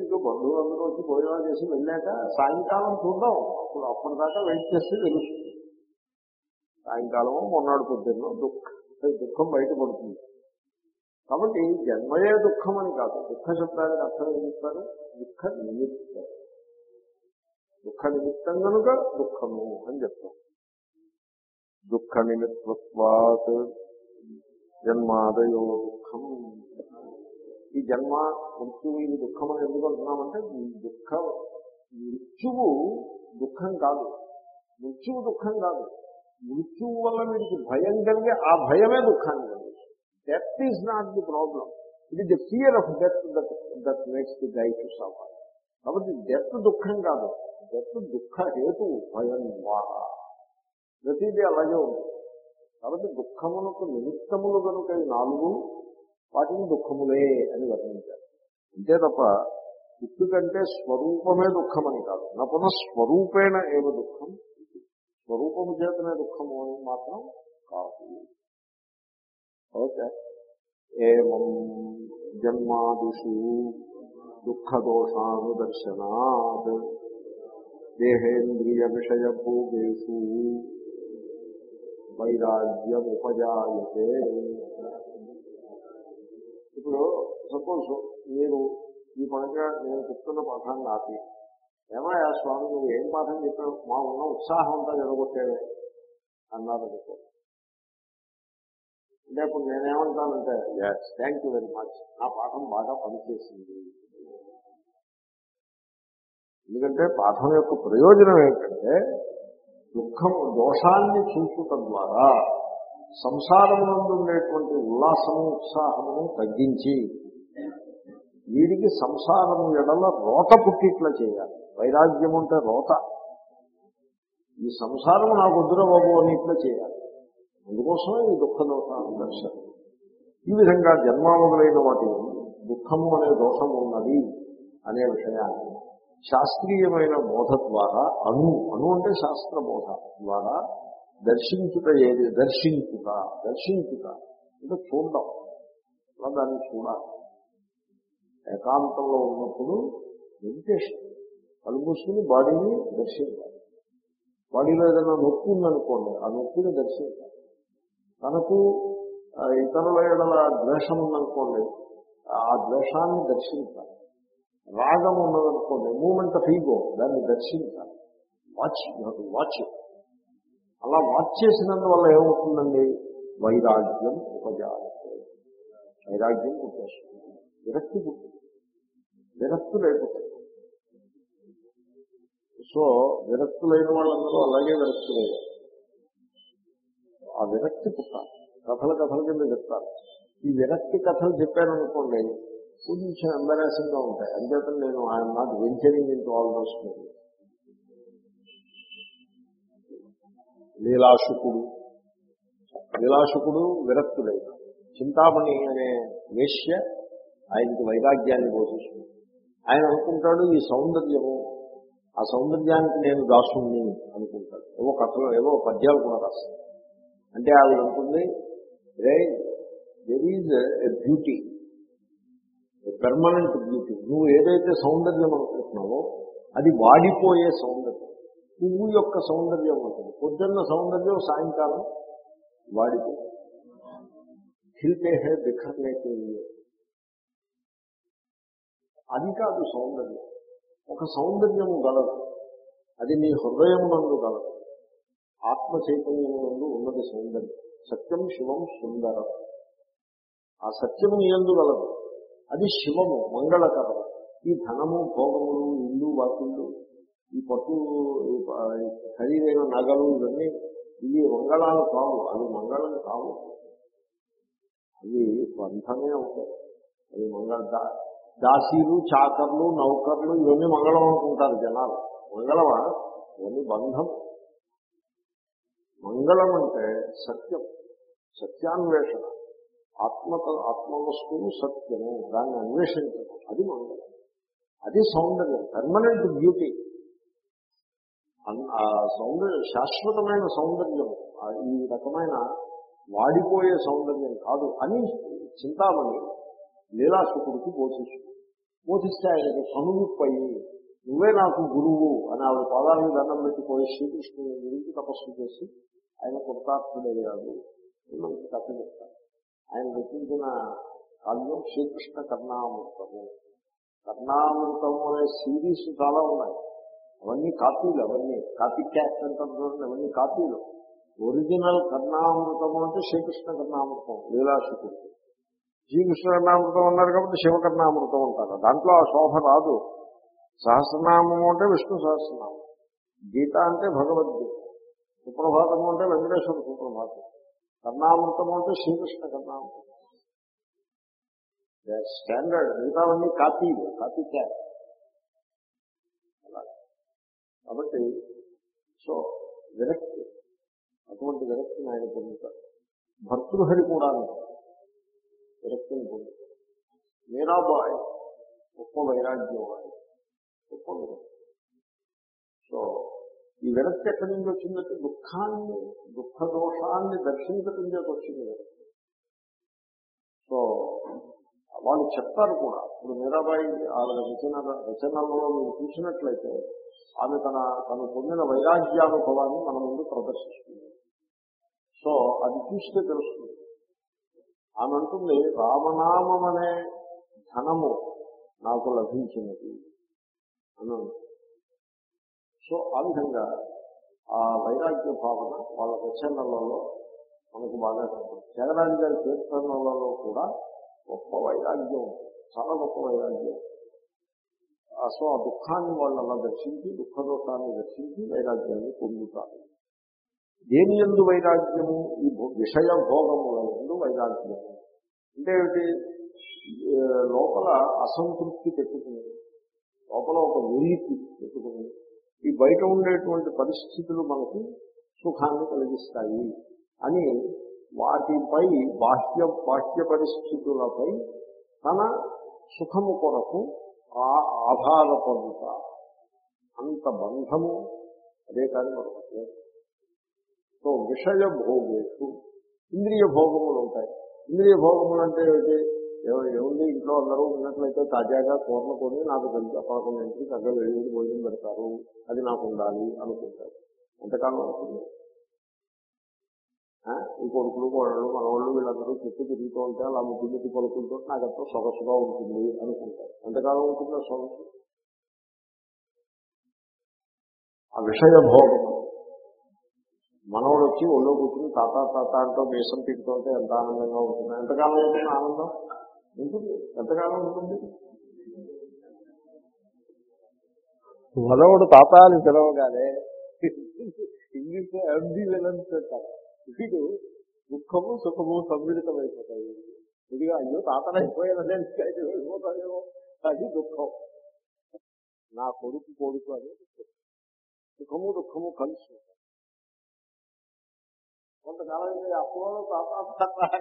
వచ్చే ఇంకో బంధువులందరూ వచ్చి భోజనాలు చేసి వెళ్ళాక సాయంకాలం చూద్దాం. అప్పుడు అప్పటిదాకా వెయిట్ చేస్తే తెలుస్తుంది సాయంకాలము మొన్నటి పొద్దున్న దుఃఖం దుఃఖం బయటపడుతుంది కాబట్టి జన్మయే దుఃఖం అని కాదు. దుఃఖ శబ్దానికి అర్థం ఏం చెప్తారు? దుఃఖ నిమిత్తం. దుఃఖ నిమిత్తం కనుక దుఃఖము అని చెప్తాం. దుఃఖ నిమిత్వత్వాత్ జన్మాదయో దుఃఖం ఈ జన్మ మృత్యువు ఇది దుఃఖం అని ఎందుకు అంటున్నామంటే దుఃఖం దుఃఖ మృత్యువు దుఃఖం కాదు. మృత్యువు దుఃఖం కాదు. మృత్యువు వల్ల వీడికి భయం కలిగే ఆ భయమే దుఃఖాన్ని కలిగి death is not the problem it is the fear of death that that makes the guy to suffer కాబట్టి డెత్ దుఃఖం కాదు. డెత్ దుఃఖ హేతు భయం వా ప్రతిదీ అలాగే ఉంది. కాబట్టి దుఃఖమునకు నిమిత్తములు కనుక ఈ నాలుగు వాటిని దుఃఖములే అని వర్ణించారు. అంతే తప్ప పుట్టు కంటే స్వరూపమే దుఃఖమని కాదు. నపున స్వరూపేణ ఏవ దుఃఖం? స్వరూపము చేతనే దుఃఖము అని మాత్రం కాదు. ఓకే. ఏమం జన్మాదిషు దుఃఖదోషానుదర్శనాత్ దేహేంద్రియ విషయ భోగేషు. వైరాగ్యముపజాయతే. ఇప్పుడు సపోజ్ మీరు ఈ పరంగా నేను చెప్తున్న పాఠాన్ని ఆపి. ఏమయ్యా స్వామి నువ్వు ఏం పాఠం చెప్పావు? మా ఉన్న ఉత్సాహం అంతా జరగొట్టావే అన్నారు అనుకో. అంటే ఇప్పుడు నేనేమంటానంటే yes thank you very much నా పాఠం బాగా పనిచేసింది. ఎందుకంటే పాఠం యొక్క ప్రయోజనం ఏంటంటే దుఃఖం దోషాన్ని చూసుట ద్వారా సంసారమునందు ఉండేటువంటి ఉల్లాసము ఉత్సాహమును తగ్గించి వీడికి సంసారము ఎడల రోత పుట్టిట్లా చేయాలి. వైరాగ్యం అంటే రోత. ఈ సంసారం నాకు వద్దుర బాబు అని ఇట్లా చేయాలి. అందుకోసమే ఈ దుఃఖ దోషాలు దర్శనం. ఈ విధంగా జన్మ మొదలైన వాటి దుఃఖము అనే దోషం ఉన్నది అనే విషయాన్ని శాస్త్రీయమైన బోధ ద్వారా అణు అణు అంటే శాస్త్ర బోధ ద్వారా దర్శించుట ఏది? దర్శించుట. దర్శించుట. అంటే చూడడం. అలా దాన్ని చూడాలి. ఏకాంతంలో ఉన్నప్పుడు మెడిటేషన్ కళ్ళు మూసుకుని బాడీని దర్శించాలి. బాడీలో ఏదైనా నొప్పి ఉందనుకోండి ఆ నొప్పిని దర్శించాలి. తనకు ఇతరుల ఏడల ద్వేషం ఉందనుకోండి ఆ ద్వేషాన్ని దర్శించాలి. రాగం ఉన్నదనుకోండి మూమెంట్ ఆఫ్ ఈగో దాన్ని దర్శించాలి. వాచ్ వాచ్ అలా వాచ్ చేసినందువల్ల ఏమవుతుందండి? వైరాగ్యం ఉపజాతే వైరాగ్యం పుట్టేస్తుంది. విరక్తి పుట్టింది. విరక్తి లేకపోతే. సో విరక్తులైన వాళ్ళందరూ అలాగే విరక్తులయ్యారు ఆ విరక్తి పుట్టాలి. కథల కథల కింద చెప్తారు. ఈ విరక్తి కథలు చెప్పారనుకోండి కొంచెం ఎంబరాసింగ్గా ఉంటాయి. అంచేత నేను ఆయన not venturing into all those లీలాశుకుడు. లీలాశుకుడు విరక్తుడైన. చింతామణి అనే వేష్య ఆయనకి వైరాగ్యాన్ని బోధిస్తుంది. ఆయన అనుకుంటాడు ఈ సౌందర్యము ఆ సౌందర్యానికి నేను దాసుని అనుకుంటాడు. ఏవో కథలు ఏవో పద్యాలు కూడా రాస్తాను అంటే ఆవిడ ఉంటుంది రే there is a beauty permanent beauty నువ్వు ఏదైతే సౌందర్యం అనుకుంటున్నావో అది వాడిపోయే సౌందర్యం. పువ్వు యొక్క సౌందర్యం ఉంటుంది. పొద్దున్న సౌందర్యం సాయంకాలం వాడిపో ఖిల్తే హే బిఖర్నే అది కాదు సౌందర్యం. ఒక సౌందర్యము గలదు. అది నీ హృదయమునందు గలదు. ఆత్మ చైతన్యమునందు ఉన్నది సౌందర్యం. సత్యం శివం సుందరం. ఆ సత్యము నీ ఎందు గలదు. అది శివము మంగళకరం. ఈ ధనము భోగములు ఇల్లు వాకిళ్ళు ఈ పట్టు ఖరీదైన నగలు ఇవన్నీ ఇవి మంగళాలు కావు అవి మంగళం కావు. అవి బంధమే ఉంటాయి అవి మంగళ దా- దాసీలు చాకర్లు నౌకర్లు ఇవన్నీ మంగళం అనుకుంటారు జనాలు. మంగళమా? ఇవన్నీ బంధం. మంగళం అంటే సత్యం సత్యాన్వేషణ. ఆత్మ ఆత్మవస్తువు సత్యము దాన్ని అన్వేషించడం. అది మంగళం. అది సౌందర్యం పర్మనెంట్ బ్యూటీ సౌందర్య శాశ్వతమైన సౌందర్యం ఈ రకమైన వాడిపోయే సౌందర్యం కాదు అని చింతామణి లీలాసుకుడికి బోధిస్తుంది. బోధిస్తే ఆయనకి కనువిప్పై నువ్వే నాకు గురువు అని ఆవిడ పాదాలను దండం పెట్టిపోయి శ్రీకృష్ణుని గురించి తపస్సు చేసి ఆయన కృతార్థుడయ్యాడు అని మనకి కథ చెప్తారు. ఆయన రచించిన కావ్యం శ్రీకృష్ణ కర్ణామృతము. కర్ణామృతము అనే సిరీస్ చాలా ఉన్నాయి. అవన్నీ కాపీలు అవన్నీ కాపీ క్యాట్ అంటారు చూడండి అవన్నీ కాపీలు. ఒరిజినల్ కర్ణామృతము అంటే శ్రీకృష్ణ కర్ణామృతం లీలాశుకుడు. శ్రీకృష్ణ కర్ణామృతం అన్నారు కాబట్టి శివకర్ణామృతం అంటారు. దాంట్లో ఆ శోభ రాదు. సహస్రనామము అంటే విష్ణు సహస్రనామం. గీత అంటే భగవద్గీత. సుప్రభాతము అంటే వెంకటేశ్వర సుప్రభాతం. కర్ణామృతము అంటే శ్రీకృష్ణ కర్ణామృతం. స్టాండర్డ్ మిగతావన్నీ కాపీ కాపీ క్యాట్ కాబట్టి సో విరక్తి అటువంటి విరక్తిని ఆయన పొందుతారు భర్తృహరి కూడా విరక్తిని పొందుతారు మీరాబాయ్ గొప్ప వైరాగ్యం వాడు గొప్ప విరక్తి. సో ఈ విరక్తి ఎక్కడి నుంచి వచ్చిందంటే దుఃఖాన్ని దుఃఖ దోషాన్ని దర్శించటం చేత వచ్చింది విరక్తి సో వాళ్ళు చెప్తారు కూడా. ఇప్పుడు మీరాబాయి ఆవిడ రచన రచనలలో మీరు చూసినట్లయితే ఆమె తన తను పొందిన వైరాగ్యానుభవాన్ని మన ముందు ప్రదర్శిస్తుంది. సో అది చూస్తే తెలుస్తుంది. ఆమె అంటుంది రామనామం అనే ధనము నాకు లభించినది అని సో ఆ విధంగా ఆ వైరాగ్య భావన వాళ్ళ రచనలలో మనకు బాగా కనపడుతుంది. త్యాగరాజు గారి కీర్తనలలో కూడా గొప్ప వైరాగ్యం చాలా గొప్ప వైరాగ్యం. ఆ సో ఆ దుఃఖాన్ని వాళ్ళు అలా దర్శించి దుఃఖదోషాన్ని దర్శించి వైరాగ్యాన్ని పొందుతారు. దేని ఎందు వైరాగ్యము? ఈ భో- విషయ భోగముల ఎందు వైరాగ్యము. అంటే ఏమిటి? లోపల అసంతృప్తి పెట్టుకుని లోపల ఒక వెలికి పెట్టుకుని ఈ బయట ఉండేటువంటి పరిస్థితులు మనకి సుఖాన్ని కలిగిస్తాయి అని వాటిపై బాహ్య బాహ్య పరిస్థితులపై తన సుఖము కొరకు ఆ ఆధారపడుట అంత బంధము అదే కానీ మరొకటి సో విషయ భోగేషు ఇంద్రియ భోగములు ఉంటాయి. ఇంద్రియ భోగములు అంటే ఏమిటి? ఏముంది? ఇంట్లో అందరూ ఉన్నట్లయితే తాజాగా కూరలు కొని నాకు తెలుసు పదకొండు ఇంటికి తగ్గ వెళ్ళి భోజనం పెడతారు. అది నాకు ఉండాలి అనుకుంటారు. ఎంతకాలం అనుకుంటారు ఈ కొడుకులు కోడళ్ళు మనవాళ్ళు వీళ్ళందరూ చుట్టూ తిరుగుతూ ఉంటే అలా ముద్దు ముద్దు పలుకులతో నాకు ఎంతో సొగసుగా ఉంటుంది అనుకుంటారు. ఎంతకాలం ఉంటుందో సొగసు? ఆ విషయ భోగం. మనవాడు వచ్చి ఒళ్ళో కూర్చుని తాత తాత అంటూ మీసం పీకుతుంటే ఎంత ఆనందంగా ఉంటుంది. ఎంతకాలం ఉంటుంది ఆనందం? ఉంటుంది. ఎంతకాలం ఉంటుంది? మనవడు తాత అని పిలవగానే ఇంగ్లీష్ ఎంబీ విలన్స్ అంటారు వీడు దుఃఖము సుఖము సమ్మిళితమైపోతాయి. ఇదిగా అయ్యో తాతనైపోయాననే వెళ్ళిపోతానేమో అది దుఃఖం. నా కొడుకు కొడుకు అనే సుఖము దుఃఖము కలిసి కొంతకాలం అప్పుడు తాత తాత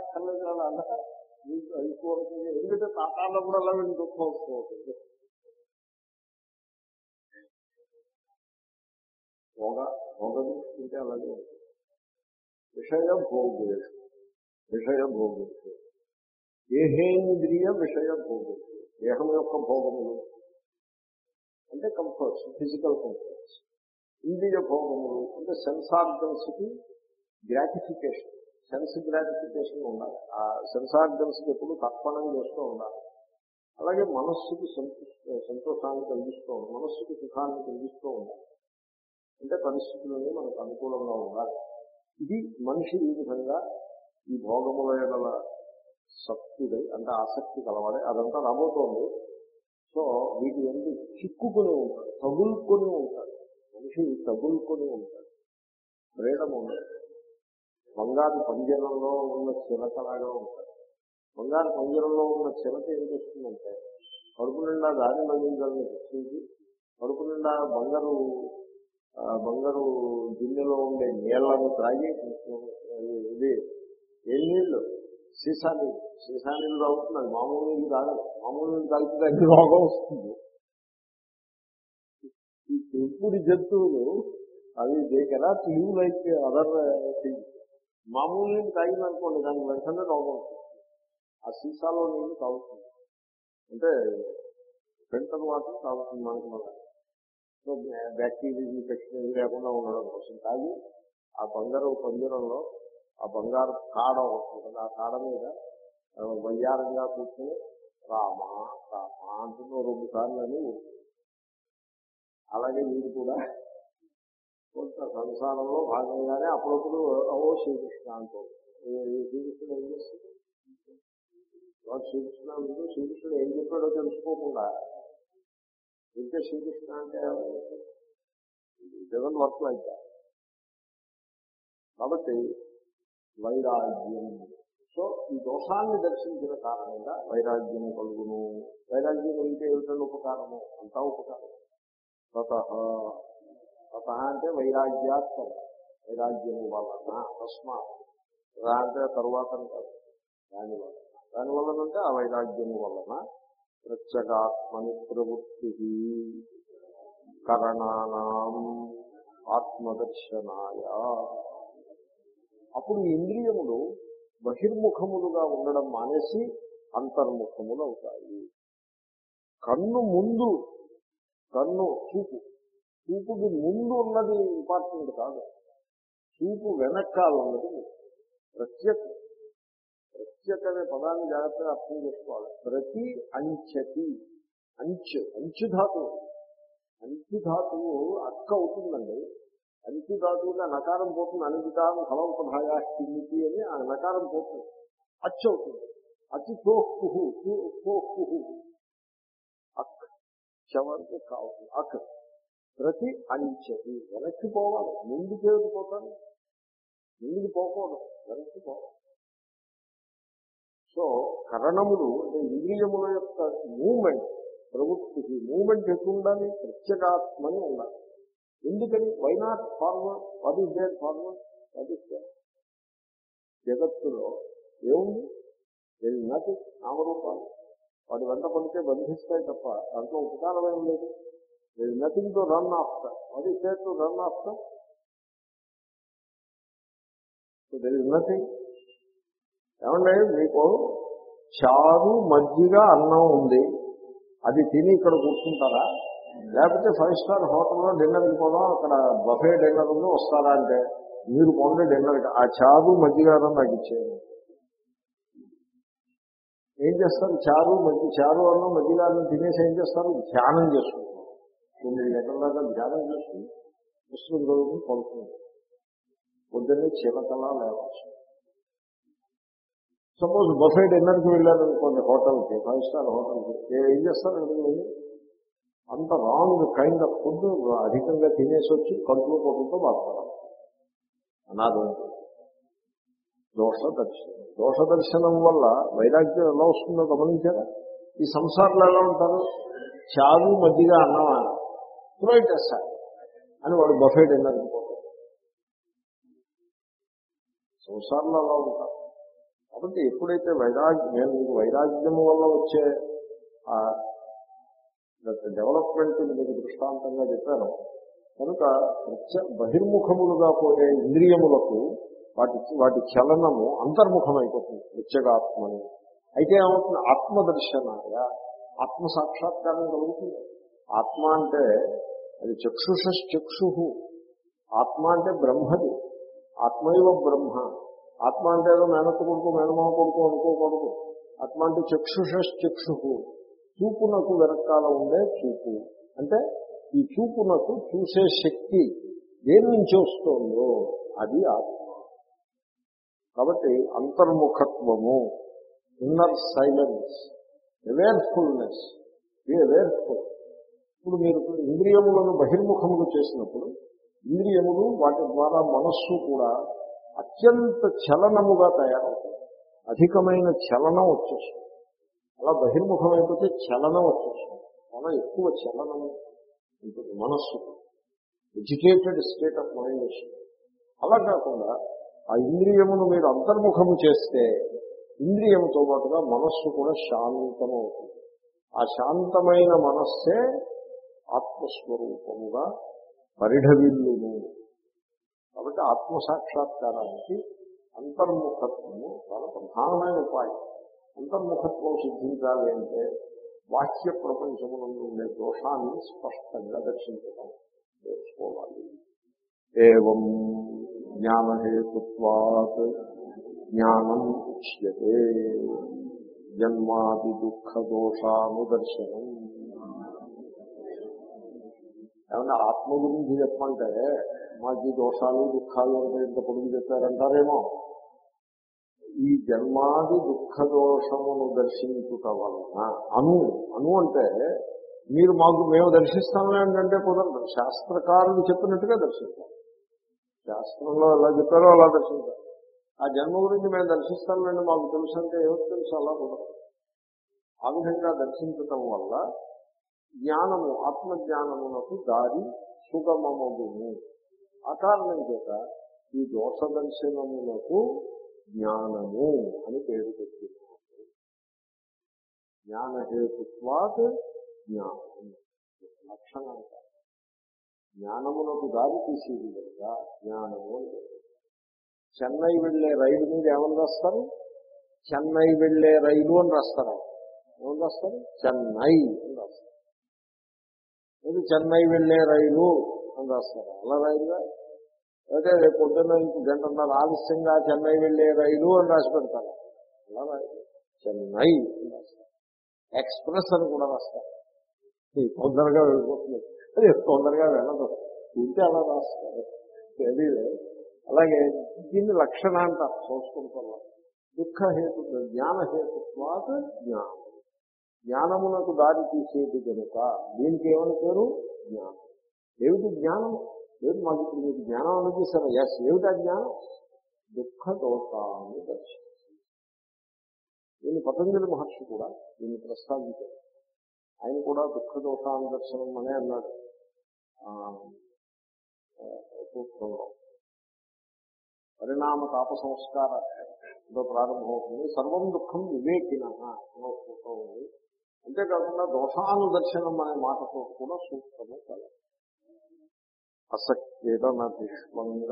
మీకు అయిపోతుంది ఎందుకంటే తాతాల్లో కూడా అలా వీళ్ళు దుఃఖం వస్తుంది భోగ భోగ దృష్టి అలాగే ఉంటుంది. విషయ భోగేషు విషయ భోగేషు దేహేంద్రియ విషయ భోగేషు దేహం యొక్క భోగములు. అంటే కంఫర్ట్స్ ఫిజికల్ కంఫర్ట్స్ ఇంద్రియ భోగములు అంటే సెన్స్ గ్రాటిఫికేషన్ సెన్స్ గ్రాటిఫికేషన్ ఉండాలి. ఆ సెన్స్ ఎప్పుడు తత్పణం చేస్తూ ఉండాలి. అలాగే మనస్సుకి సంతృష్టి సంతోషాన్ని కలిగిస్తూ ఉండాలి. మనస్సుకి సుఖాన్ని కలిగిస్తూ ఉండాలి. అంటే పరిస్థితులన్నీ మనకు అనుకూలంగా ఉండాలి. ఇది మనిషి ఈ విధంగా ఈ భోగముల ఎడల శక్తిదై అంటే ఆసక్తి కలవాలి అదంతా రాబోతోంది సో వీటి ఎందుకు చిక్కుకుని ఉంటాడు తగులుకొని ఉంటాడు. మనిషి తగులుకొని ఉంటాడు. ఫ్రీడమ్ ఉండదు. బంగారు పంజరంలో ఉన్న చిలకలాగా ఉంటాడు. బంగారు పంజరంలో ఉన్న చిలక ఏం చేస్తుందంటే కడుపు నిండా దాని మగింజల్ని రక్షించి కడుపు నిండా బంగారు బంగారు గిన్నెలో ఉండే నీళ్ళను త్రాగి ఇది ఏ నీళ్ళు? సీసా నీళ్ళు సీసా నీళ్ళు తాగుతున్నది మామూలు నీళ్ళు తాగదు మామూలు నీళ్ళు తాగితే రోగం వస్తుంది. ఈ పెంపుడు జంతువులు అవి they cannot live like other things మామూలు నీళ్ళు తాగిందనుకోండి దానికి వెంటనే రోగం వస్తుంది. ఆ సీసాలో నీళ్ళు తాగుతుంది. అంటే ఫిల్టర్ మాత్రం తాగుతుంది మనకు మన సో బ్యాక్టీరియా ఇన్ఫెక్షన్ లేకుండా ఉండడం కోసం తాగి ఆ బంగారు పంజరంలో ఆ బంగారు కాడ ఉంటుంది. ఆ కాడ మీద వయ్యారంగా కూర్చొని రామ రామ అంటున్న రెండు సార్లు అని అలాగే మీరు కూడా కొంత సంసారంలో భాగంగానే అప్పుడప్పుడు ఓ శ్రీకృష్ణ అంటూ శ్రీకృష్ణుడు ఏం చేస్తాడు? శ్రీకృష్ణ శ్రీకృష్ణుడు ఏం చెప్పాడో తెలుసుకోకుండా ఇంకే శ్రీకృష్ణ అంటే జగన్ వర్క్ లైక్ కాబట్టి వైరాగ్యం. సో ఈ దోషాన్ని దర్శించిన కారణంగా వైరాగ్యం కలుగును. వైరాగ్యం కలిగితే ఏమిటంటే ఉపకారము? అంతా ఉపకారం. తత తత అంటే వైరాగ్యాత్మ. వైరాగ్యము వలన తస్మాత్. అంటే తరువాత అంటారు దాని వలన. దాని వలన అంటే ఆ వైరాగ్యము వలన ప్రత్యేగాత్మని ప్రవృత్తి కరణానాం ఆత్మదర్శనాయ. అప్పుడు ఇంద్రియములు బహిర్ముఖములుగా ఉండడం మానేసి అంతర్ముఖములు అవుతాయి. కన్ను ముందు కన్ను చూపు. చూపుకి ముందు ఉన్నది ఇంపార్టెంట్ కాదు. చూపు వెనకాల ఉన్నది. ప్రత్యేక ప్రత్యేక అనే పదాన్ని జాగ్రత్తగా అర్థం చేసుకోవాలి. ప్రతి అంచతి అంచు అంచు ధాతువు అంచు ధాతువు అక్క అవుతుందండి. అంచు ధాతువుగా నకారం పోతుంది. అనిపితాం ఫలవత భాగా కిమితి అని ఆ నకారం పోతుంది. అచ్చు అవుతుంది. అతి తోహ్కు తోహ్కు అక్ చవరకు కావుతుంది అక్. ప్రతి అంచతి వెనక్కి పోవాలి. ముందుకు ఏమిటి పోతాను ముందుకు పోకూడదు. వెనక్కి పోవాలి. సో కరణములు అంటే ఇంద్రియముల యొక్క మూమెంట్ ప్రవృత్తికి మూమెంట్ ఎటు ఉండాలి? ప్రత్యేగాత్మని ఉండాలి. ఎందుకని? Why not former forward what is there forward what is there జగత్తులో ఏముంది? దేని నటి నామరూపాలు. వాటి వెంట పడితే బంధిస్తాయి తప్ప దాంట్లో ఉపకారం ఏం లేదు. There nothing to run after what is there to run after so there is nothing ఏమంటే మీకు చారు మజ్జిగ అన్నం ఉంది. అది తిని ఇక్కడ కూర్చుంటారా? లేకపోతే ఫైవ్ స్టార్ హోటల్లో డిన్నర్కి పోదాం అక్కడ బఫే డిన్నర్ ఉంది వస్తారా అంటే? మీరు పొందే డిన్నర్కి. ఆ చారు మజ్జిగ అన్నం నాకు ఇచ్చేయండి. ఏం చేస్తారు? చారు మజ్జి చారు అన్నం మజ్జిగ అన్నం తినేసి ఏం చేస్తారు? ధ్యానం చేసుకుంటారు. తొమ్మిది గంటల దాకా ధ్యానం చేసుకుని పుస్తకం చదువుకుని పడుతుంది పొద్దున్నే చిలకలా లేవచ్చు. సపోజ్ బఫే డిన్నర్కి వెళ్ళారు అనుకోండి హోటల్కి ఫైవ్ స్టార్ హోటల్కి ఏం చేస్తారు అక్కడికి వెళ్ళి? అంత రాంగ్ కైండ్ ఆఫ్ ఫుడ్ అధికంగా తినేసి వచ్చి కడుపులో పొట్టుతో బాధపడాలి అనాథం దోష దర్శనం. దోష దర్శనం వల్ల వైరాగ్యం ఎలా వస్తుందో గమనించారా? ఈ సంసారంలో ఎలా ఉంటారు? చావు మధ్యగా అన్నమా త్రోయిట్ చేస్తారు అని వాడు బఫే డిన్నర్కి పోతాడు సంసారంలో అలా ఉంటారు. కాబట్టి ఎప్పుడైతే వైరాగ్యం నేను మీకు వైరాగ్యము వల్ల వచ్చే డెవలప్మెంట్ మీకు దృష్టాంతంగా చెప్పాను కనుక ప్రత్య బహిర్ముఖములుగా పోయే ఇంద్రియములకు వాటి వాటి చలనము అంతర్ముఖమైపోతుంది ప్రత్యేగాత్మని అయితే ఏమవుతుంది? ఆత్మదర్శనాయ ఆత్మ సాక్షాత్కారం కలుగుతుంది. ఆత్మ అంటే అది చక్షుష చక్షు ఆత్మ అంటే బ్రహ్మది. ఆత్మైవ బ్రహ్మ. ఆత్మ అంటే ఏదో మేనత్త కొడుకు మేనమామ కొడుకు అనుకోకూడదు. ఆత్మ అంటే చక్షుష చక్షుకు చూపునకు వెనకాల ఉండే చూపు. అంటే ఈ చూపునకు చూసే శక్తి దేని నుంచి వస్తుందో అది ఆత్మ. కాబట్టి అంతర్ముఖత్వము inner silence awarefulness be awareful ఇప్పుడు మీరు ఇంద్రియములను బహిర్ముఖములు చేసినప్పుడు ఇంద్రియములు వాటి ద్వారా మనస్సు కూడా అత్యంత చలనముగా తయారవుతుంది. అధికమైన చలనం వచ్చేసింది. అలా బహిర్ముఖమైపోతే చలనం వచ్చేసింది. చాలా ఎక్కువ చలనం ఉంటుంది మనస్సు. ఎడ్యుకేటెడ్ స్టేట్ ఆఫ్ మైండ్ వచ్చింది. అలా కాకుండా ఆ ఇంద్రియమును మీరు అంతర్ముఖము చేస్తే ఇంద్రియముతో పాటుగా మనస్సు కూడా శాంతమవుతుంది. ఆ శాంతమైన మనస్సే ఆత్మస్వరూపముగా పరిఢవిల్లును. కాబట్టి ఆత్మసాక్షాత్కారానికి అంతర్ముఖత్వము చాలా ప్రధానమైన ఉపాయం. అంతర్ముఖత్వం సిద్ధించాలి అంటే బాహ్య ప్రపంచమునందు ఉండే దోషాన్ని స్పష్టంగా దర్శించడం నేర్చుకోవాలి. ఏం జ్ఞానహేతుత్వాత్ జ్ఞానం ఉచ్యతే. జన్మాది దుఃఖ దోషానుదర్శనం. ఏమన్నా ఆత్మ గురించి చెప్పమంటే మాకు ఈ దోషాలు దుఃఖాలు అంటే ఇంత పొడుగు చెప్పారంటారేమో. ఈ జన్మాది దుఃఖ దోషమును దర్శించుట వలన అను అను అంటే మీరు మాకు మేము దర్శిస్తాము ఏంటంటే కుదరదు. శాస్త్రకారులు చెప్పినట్టుగా దర్శిస్తాం శాస్త్రంలో ఎలా చెప్పారో అలా దర్శించాలి ఆ జన్మ గురించి మేము దర్శిస్తామండి మాకు తెలుసు అంటే ఏమో తెలుసు అలా కుదరదు. ఆ విధంగా దర్శించటం వల్ల జ్ఞానము ఆత్మజ్ఞానమునకు దారి సుగమమగును. ఆ కారణం చేత ఈ దోష దర్శనమునకు జ్ఞానము అని పేరు పెట్టింది జ్ఞానహేతుత్వాత్ జ్ఞానం లక్షణం కాదు. జ్ఞానమునకు దారి తీసేది కనుక జ్ఞానము అని చెన్నై వెళ్ళే రైలు మీద ఏమని రాస్తారు? చెన్నై వెళ్ళే రైలు అని రాస్తారు. ఏమని రాస్తారు? చెన్నై అని రాస్తారు. ఇది చెన్నై వెళ్ళే రైలు అని రాస్తారు. అలా రైలుగా అయితే రేపు పొద్దున్న ఇంకో గంటన్నర ఆలస్యంగా చెన్నై వెళ్ళే రైలు అని రాసి పెడతారు. అలా రైలు చెన్నై ఎక్స్ప్రెస్ అని కూడా రాస్తారు. తొందరగా వెళ్ళిపోతుంది. అది తొందరగా వెళ్ళదు. ఇంటే అలా రాస్తారు. తెలియదు అలాగే దీన్ని లక్షణ అంటారు సంస్కృతంలో దుఃఖహేతు జ్ఞానహేతుత్వాత జ్ఞానం. జ్ఞానమునకు దారి తీసేది కనుక దీనికి ఏమని పేరు? జ్ఞానం. ఏమిటి జ్ఞానం? లేదు మాకు ఇప్పుడు మీకు జ్ఞానం అనుభవిస్తారు ఎస్ ఏమిటా జ్ఞానం? దుఃఖ దోషాన్ని దర్శనం దీన్ని పతంజలి మహర్షి కూడా దీన్ని ప్రస్తావించారు. ఆయన కూడా దుఃఖ దోషాన్ని దర్శనం అనే అన్నాడు. సూత్రంలో. పరిణామ తాప సంస్కార ప్రారంభమవుతుంది. సర్వం దుఃఖం వివేకిన సూత్రం ఉంది. అంతేకాకుండా దోషానుదర్శనం అనే మాటతో కూడా సూత్రము కల అసక్యేదన విశ్వంగ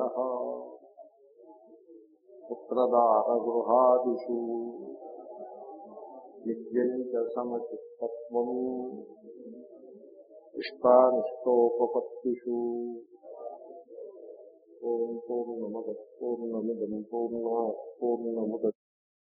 పుత్రదార గృహాదిషు యజ్ఞంచ సమచిత్తత్వం ఇష్టానిష్టోపపత్తిషు. ఓం పూర్ణమద పూర్ణమిదం పూర్ణ పూర్ణ